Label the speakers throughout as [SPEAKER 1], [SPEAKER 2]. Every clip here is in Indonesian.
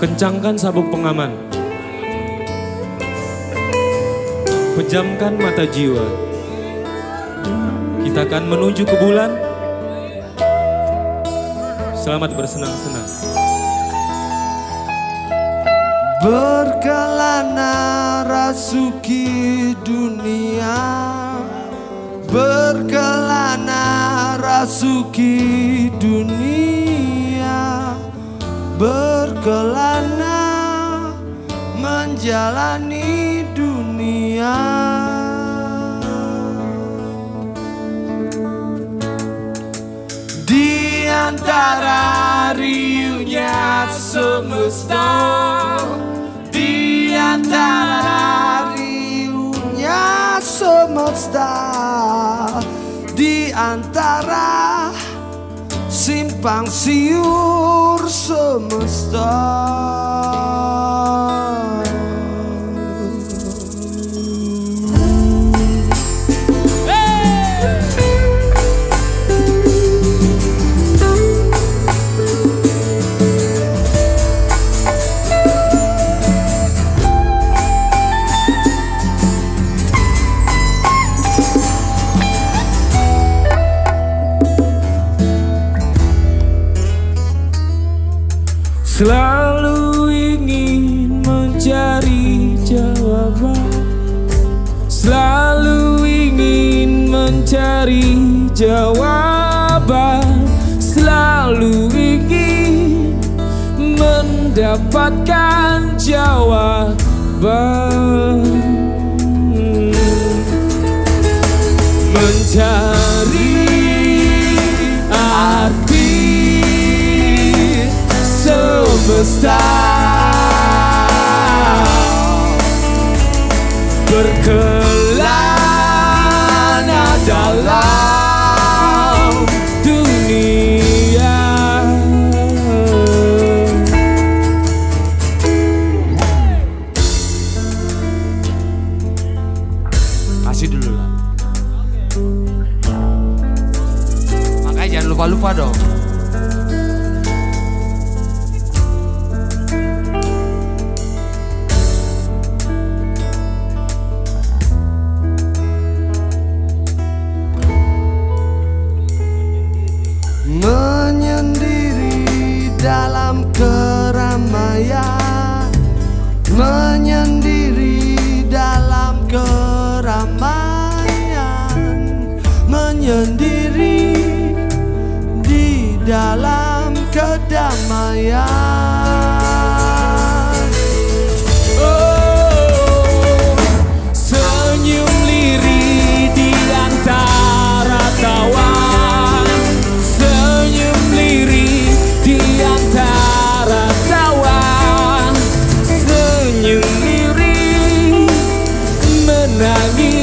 [SPEAKER 1] Kencangkan sabuk pengaman. Pejamkan mata jiwa. Kita akan menuju ke bulan. Selamat bersenang-senang.
[SPEAKER 2] Berkelana rasuki dunia Berkelana rasuki dunia Berkelana menjalani dunia. Di antara riuhnya semesta Di antara riuhnya semesta Di antara simpang siur semesta
[SPEAKER 1] Selalu ingin mencari jawaban. Selalu ingin mencari jawaban. Selalu ingin mendapatkan jawaban. Mencari semesta. Berkelana dalam dunia.
[SPEAKER 2] Kasih dulu lah. Makanya jangan lupa-lupa dong dalam keramaian Menyendiri dalam keramaian Menyendiri di dalam kedamaian
[SPEAKER 1] minha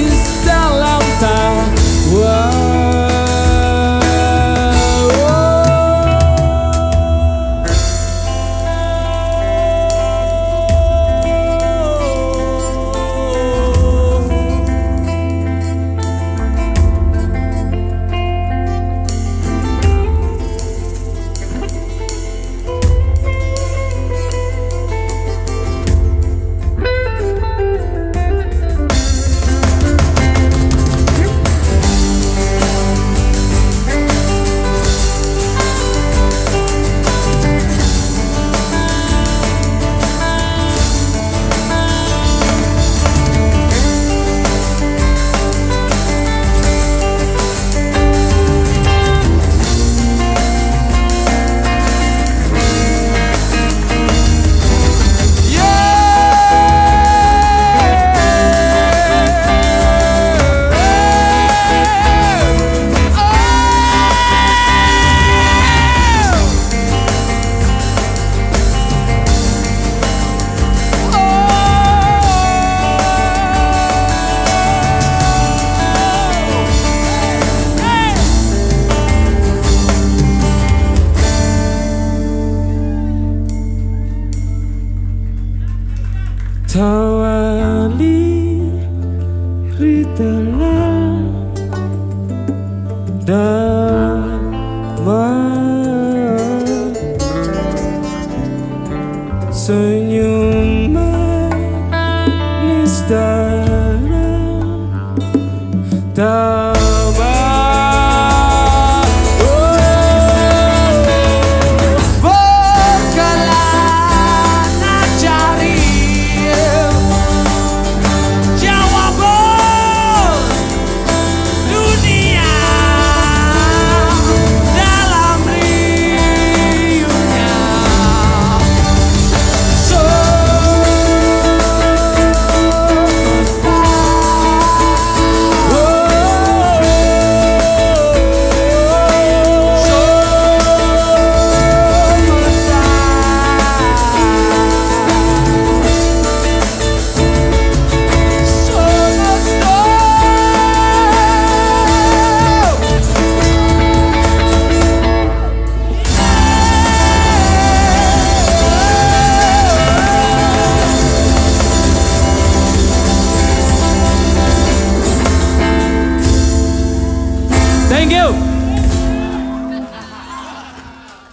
[SPEAKER 1] Tawali Ridala Dama
[SPEAKER 2] Say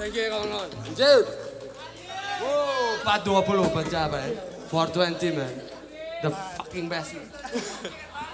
[SPEAKER 3] Thank you kawan-kawan. Lanjut. Wow, 420 pencapaian. 420 man. The fucking best man.